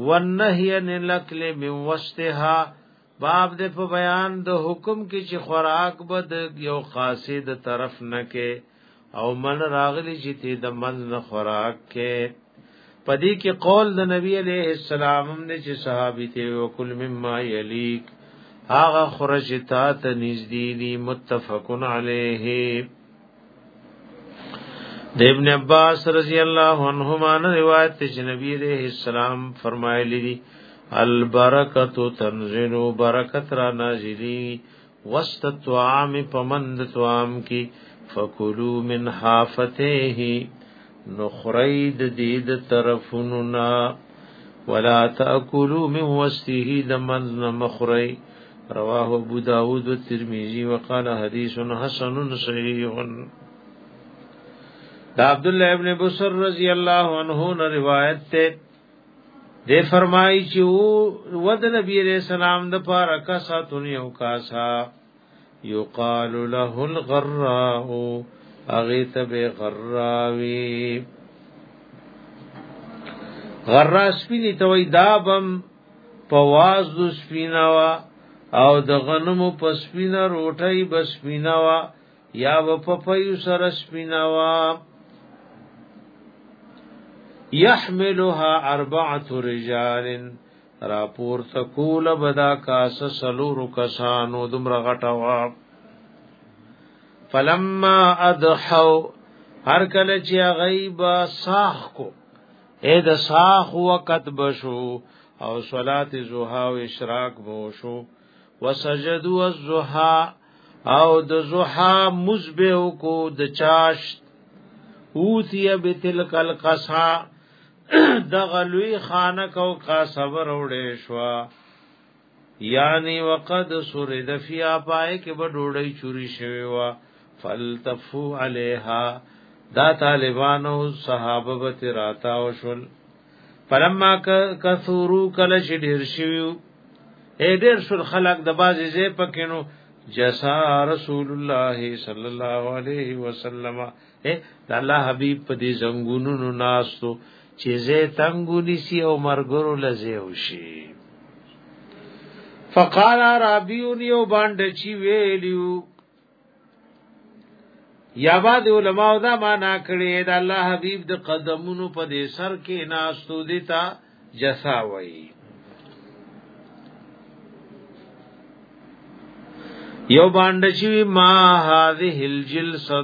والنهي عن الاكل من وسطها باب دې په بیان د حکم کې چې خوراک بد یو قاصد طرف نه کې او من راغلی چې تی د من نه خوراک کې پدې کې قول د نبی عليه السلام هم نه چې صحابي ته وکل مما يليک هاغه خرج تا ته نږدې دي متفقن عليه د ابن عباس رضی الله عنهما نه روایت چې نبی عليه السلام فرمایلی دي البرکۃ تنزل برکت را نازلی وسط طعام پمند طعام کی فکلوا من حافته نخرید دید طرفنا ولا تاكلوا من وسطه دمن مخری رواه ابو داود والترمذی وقال حدیث حسن صحیح دا عبد الله ابن بصر رضی الله عنه نے روایت تے دے فرمائی چې او ود نبی علیہ السلام د پاره کا ساتون یو کاسا یقال له الغراء اغیت به غراوی غرا سپینی توي دابم پواز د سپیناوا او د غنمو په سپینا روټي بسپیناوا یا و په پيو سره سپیناوا یحملها اربعه رجال را پور تکول بدا کاس سلور کسانو دمر غټوا فلما ادحو هر کله چې غیب ساخ کو اے د ساخ وقت بشو او صلات زوها او اشراق بو شو وسجدوا الزوها او د زوها مزبه کو د چاشت اوتیه بتلک القصا د غلوی خانک او کا صبر وړې شوا یعنی وقد سرد فی اپای کې به ډوړی چوری شوی وا فلتفو علیها دا طالبانو صحابه به راتا او شول فلما کثورو کله چې ډیر شوی اے ډیر شول خلق د بازي زی پکینو جسا رسول الله صلی الله علیه وسلم اے د الله حبیب په دې زنګونو ناستو چې زه تنګونی سی او مرګرو لزه وشي فقال رابيون یو باندې چی ویلیو یا بعد علماء دا معنا کړی دا الله حبیب د قدمونو په دې سر کې ناستو دیتا جسا وای یو باندې چې ما هذه الجلسه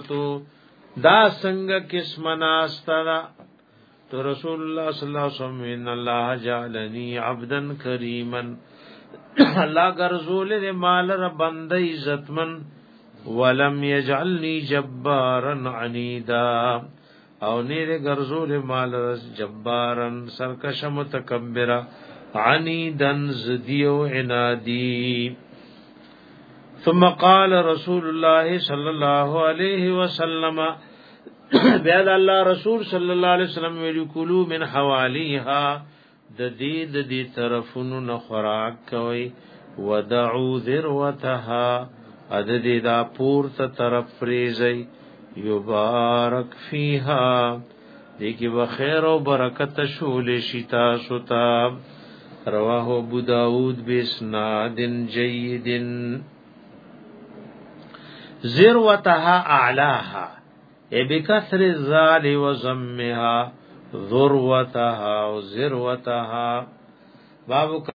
دا څنګه قسم ناستا تو رسول الله صلی الله علیه وسلم ان الله جعلنی عبدا کریما الله غرزول دې مال ربند عزتمن ولم یجعلنی جبارا عنیدا او نه دې غرزول مال رس جبارا سرکش متکبرا عنیدن زدیو عنادی ثم قال رسول الله صلی الله علیه وسلم بیا د الله رسول صلی الله علیه وسلم ویلو کلو من حوالیها د دې د دې طرفونو نه خوراک کوي ودعو ذروتها اد دې دا پورته طرف فریزي یبارک فیها دې کې بخیر او برکت شول شتا شتا رواه ابو داود بسناد جیدن ذروتها اعلاها ای بکثر زال و زمها ذروتها و ذروتها باب